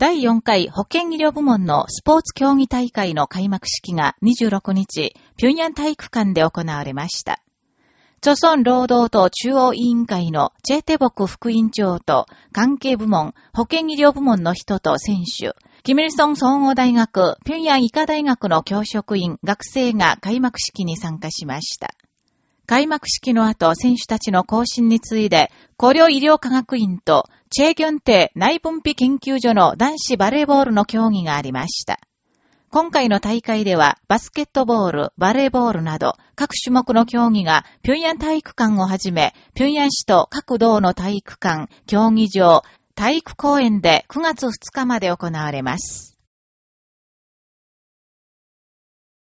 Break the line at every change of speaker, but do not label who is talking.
第4回保健医療部門のスポーツ競技大会の開幕式が26日、平壌体育館で行われました。朝鮮労働党中央委員会のチェテボク副委員長と関係部門、保健医療部門の人と選手、キミルソン総合大学、平壌医科大学の教職員、学生が開幕式に参加しました。開幕式の後、選手たちの更新について、古領医療科学院と、チェギョンテ内分泌研究所の男子バレーボールの競技がありました。今回の大会では、バスケットボール、バレーボールなど、各種目の競技が、平壌体育館をはじめ、平壌市と各道の体育館、競技場、体育公園で9月2日まで行われます。